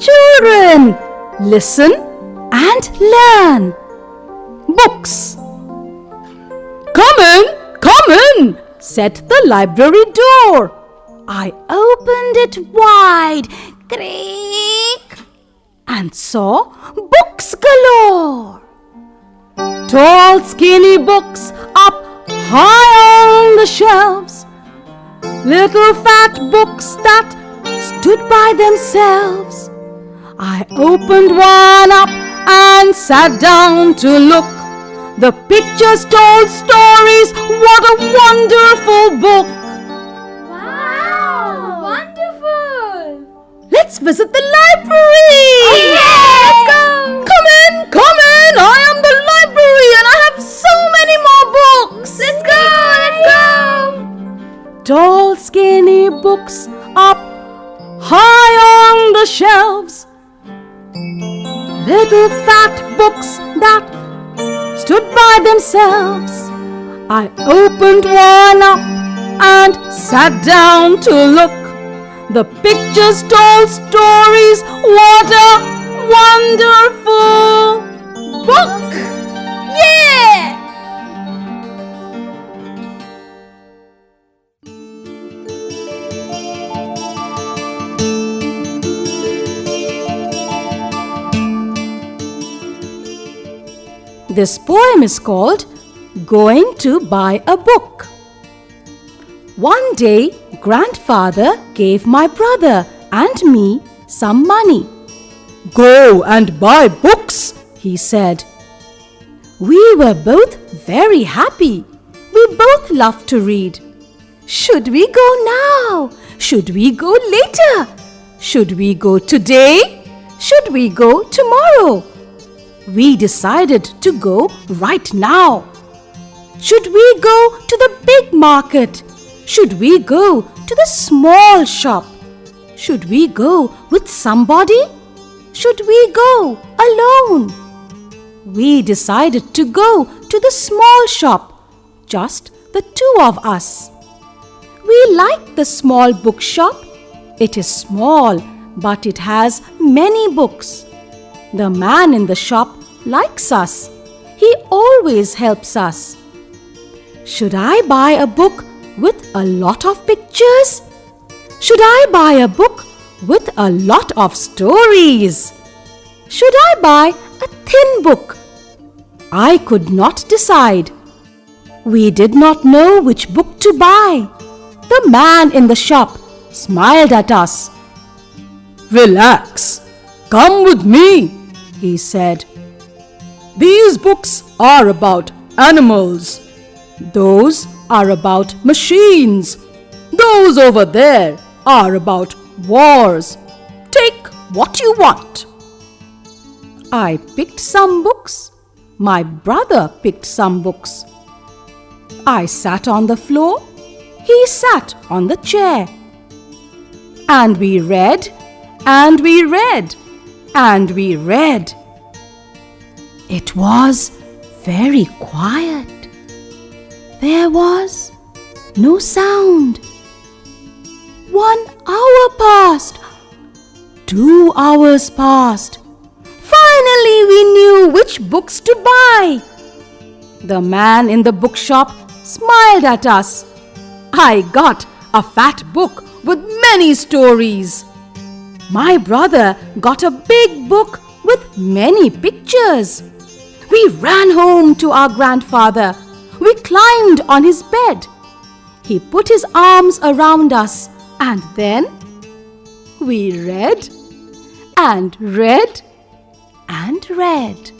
Children, listen and learn. Books. Come in, come in, said the library door. I opened it wide, creak, and saw books galore. Tall, skinny books up high on the shelves. Little fat books that stood by themselves. I opened one up and sat down to look. The pictures told stories. What a wonderful book! Wow! Wonderful! Let's visit the library! Oh, let's go! Come in, come in! I am the library and I have so many more books! Let's go! Let's go! Tall, skinny books up high on the shelves. Little fat books that stood by themselves. I opened one up and sat down to look. The pictures told stories. What a wonderful book! This poem is called Going to Buy a Book. One day, grandfather gave my brother and me some money. Go and buy books, he said. We were both very happy. We both love to read. Should we go now? Should we go later? Should we go today? Should we go tomorrow? We decided to go right now. Should we go to the big market? Should we go to the small shop? Should we go with somebody? Should we go alone? We decided to go to the small shop, just the two of us. We like the small bookshop. It is small, but it has many books. The man in the shop likes us. He always helps us. Should I buy a book with a lot of pictures? Should I buy a book with a lot of stories? Should I buy a thin book? I could not decide. We did not know which book to buy. The man in the shop smiled at us. Relax. Come with me, he said. These books are about animals. Those are about machines. Those over there are about wars. Take what you want. I picked some books. My brother picked some books. I sat on the floor. He sat on the chair. And we read, and we read, and we read. It was very quiet. There was no sound. One hour passed. Two hours passed. Finally, we knew which books to buy. The man in the bookshop smiled at us. I got a fat book with many stories. My brother got a big book with many pictures. We ran home to our grandfather. We climbed on his bed. He put his arms around us and then we read and read and read.